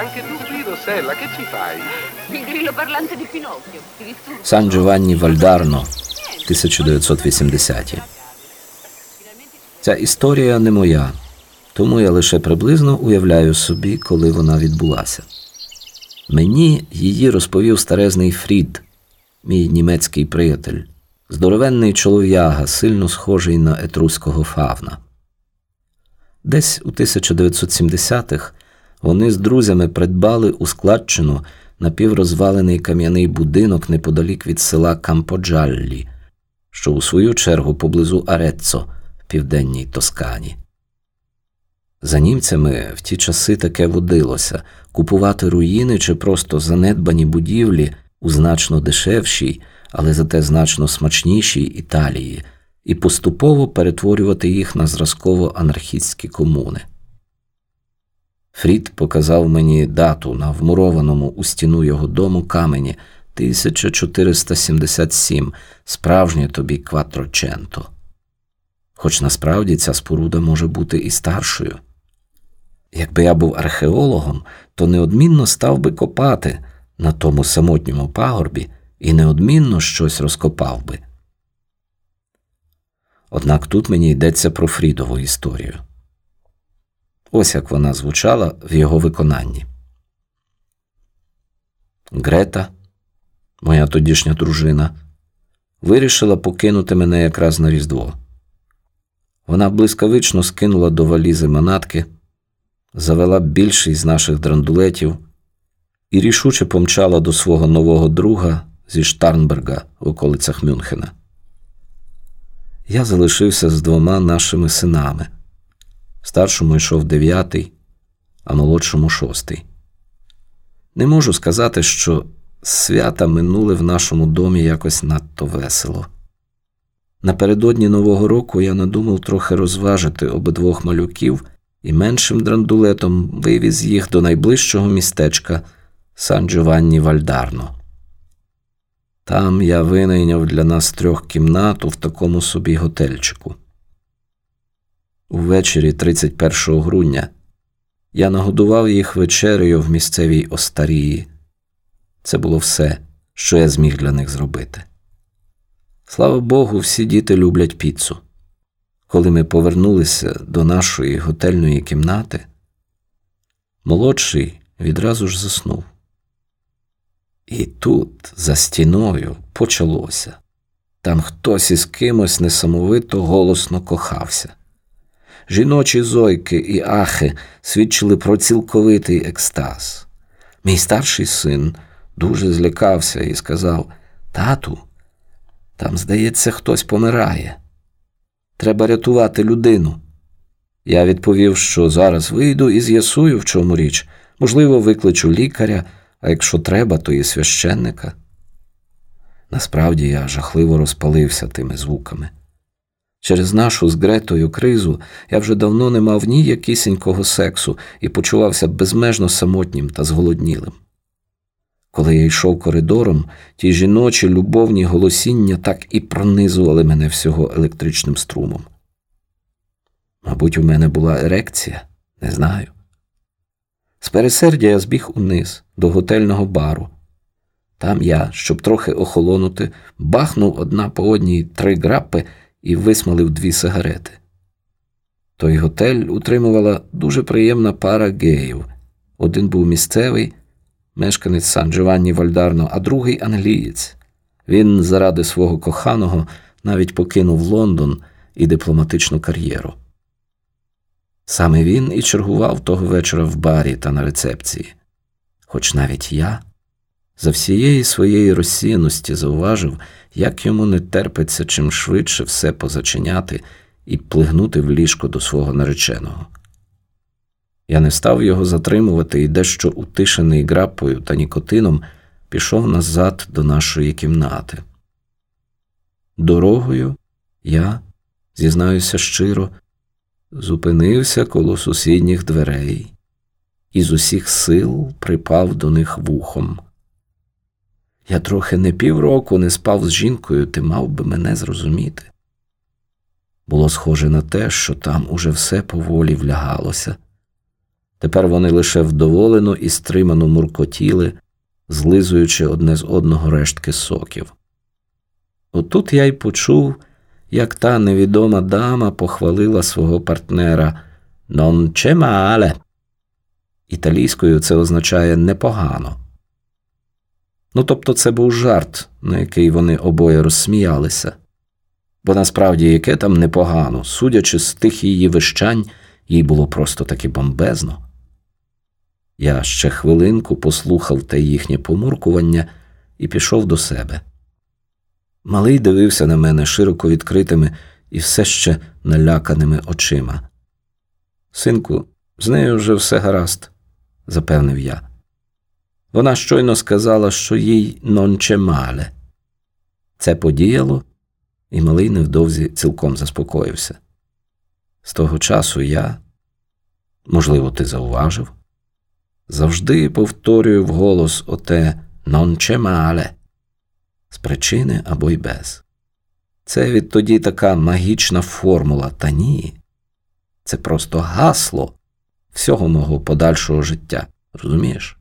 Anche tu qui, Rossella, che ci fai? Il grillo parlante di Pinocchio. Сан Джованні Вальдарно, 1980-ті. Ця історія не моя, тому я лише приблизно уявляю собі, коли вона відбулася. Мені її розповів старезний Фрід, мій німецький приятель, здоровенний чолов'яга, сильно схожий на етруського фавна. Десь у 1970-х вони з друзями придбали у складчину напіврозвалений кам'яний будинок неподалік від села Камподжаллі, що у свою чергу поблизу Ареццо в південній Тоскані. За німцями в ті часи таке водилося купувати руїни чи просто занедбані будівлі у значно дешевшій, але зате значно смачнішій Італії і поступово перетворювати їх на зразково анархістські комуни. Фрід показав мені дату на вмурованому у стіну його дому камені 1477, справжнє тобі кватроченто. Хоч насправді ця споруда може бути і старшою. Якби я був археологом, то неодмінно став би копати на тому самотньому пагорбі і неодмінно щось розкопав би. Однак тут мені йдеться про Фрідову історію. Ось як вона звучала в його виконанні. Грета, моя тодішня дружина, вирішила покинути мене якраз на Різдво. Вона блискавично скинула до валізи манатки, завела більший з наших драндулетів і рішуче помчала до свого нового друга зі Штарнберга в околицях Мюнхена. Я залишився з двома нашими синами. Старшому йшов дев'ятий, а молодшому шостий. Не можу сказати, що свята минули в нашому домі якось надто весело. Напередодні Нового року я надумав трохи розважити обидвох малюків і меншим драндулетом вивіз їх до найближчого містечка Сан Джованні Вальдарно. Там я винайняв для нас трьох кімнату в такому собі готельчику. Увечері 31 грудня я нагодував їх вечерею в місцевій Остарії. Це було все, що я зміг для них зробити. Слава Богу, всі діти люблять піцу. Коли ми повернулися до нашої готельної кімнати, молодший відразу ж заснув. І тут, за стіною, почалося. Там хтось із кимось несамовито голосно кохався. Жіночі зойки і ахи свідчили про цілковитий екстаз. Мій старший син дуже злякався і сказав: Тату, там, здається, хтось помирає. Треба рятувати людину. Я відповів, що зараз вийду і з'ясую, в чому річ. Можливо, викличу лікаря, а якщо треба, то і священника. Насправді я жахливо розпалився тими звуками. Через нашу з Гретою кризу я вже давно не мав ніякісінького сексу і почувався безмежно самотнім та зголоднілим. Коли я йшов коридором, ті жіночі любовні голосіння так і пронизували мене всього електричним струмом. Мабуть, у мене була ерекція, не знаю. З пересердя я збіг униз до готельного бару. Там я, щоб трохи охолонути, бахнув одна по одній три грапи і висмалив дві сигарети. Той готель утримувала дуже приємна пара геїв. Один був місцевий, мешканець Сан Джованні Вальдарно, а другий англієць. Він заради свого коханого навіть покинув Лондон і дипломатичну кар'єру. Саме він і чергував того вечора в барі та на рецепції. Хоч навіть я за всієї своєї розсіяності зауважив, як йому не терпиться чим швидше все позачиняти і плигнути в ліжко до свого нареченого. Я не став його затримувати і дещо утишений грапою та нікотином пішов назад до нашої кімнати. Дорогою я, зізнаюся щиро, зупинився коло сусідніх дверей і з усіх сил припав до них вухом. Я трохи не півроку не спав з жінкою, ти мав би мене зрозуміти. Було схоже на те, що там уже все поволі влягалося. Тепер вони лише вдоволено і стримано муркотіли, злизуючи одне з одного рештки соків. Отут я й почув, як та невідома дама похвалила свого партнера «Non c'è male». Італійською це означає непогано. Ну, тобто це був жарт, на який вони обоє розсміялися. Бо насправді яке там непогано, судячи з тих її вищань, їй було просто таки бомбезно. Я ще хвилинку послухав те їхнє помуркування і пішов до себе. Малий дивився на мене широко відкритими і все ще наляканими очима. Синку, з нею вже все гаразд, запевнив я. Вона щойно сказала, що їй нонче мале. Це подіяло, і малий невдовзі цілком заспокоївся. З того часу я, можливо, ти зауважив, завжди повторюю вголос оте нонче мале з причини або й без. Це відтоді така магічна формула, та ні. Це просто гасло всього мого подальшого життя, розумієш?